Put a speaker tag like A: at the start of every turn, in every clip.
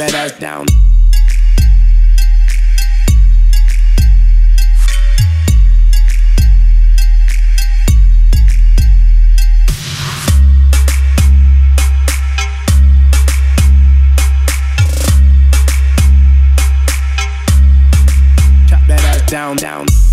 A: ass down. Chop that ass down, down.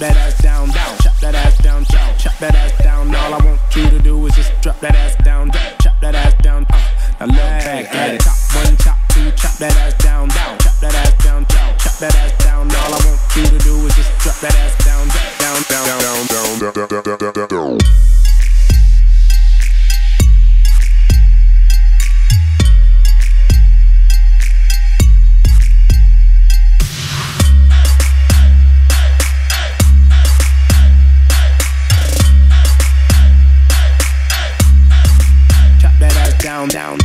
A: That ass down, down. Chop that ass down, chop, chop that ass down. All I want you to do is just drop that ass down, drop, chop that ass down. Uh, now look back at it. Chop one, chop two, chop that ass down, down. Chop that ass down, chop, chop that ass down. All I want you to do is just drop that ass down, down, down, down, down, down, down, down, down, down. Down, down.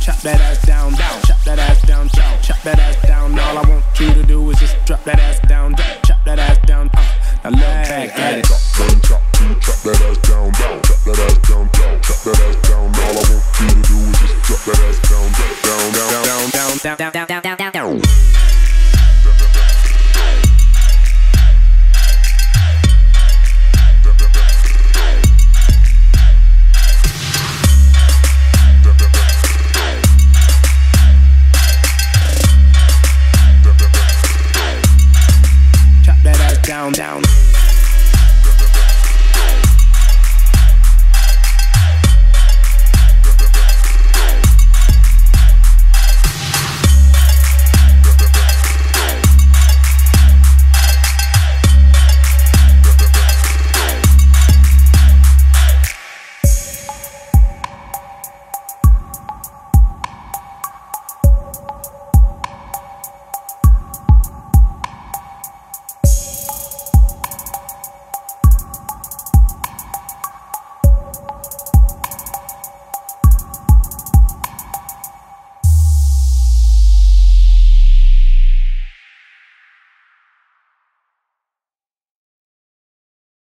A: Chop that ass down, down. Chop that ass down, chop, chop that ass down. All I want you to do is just drop that ass down, down,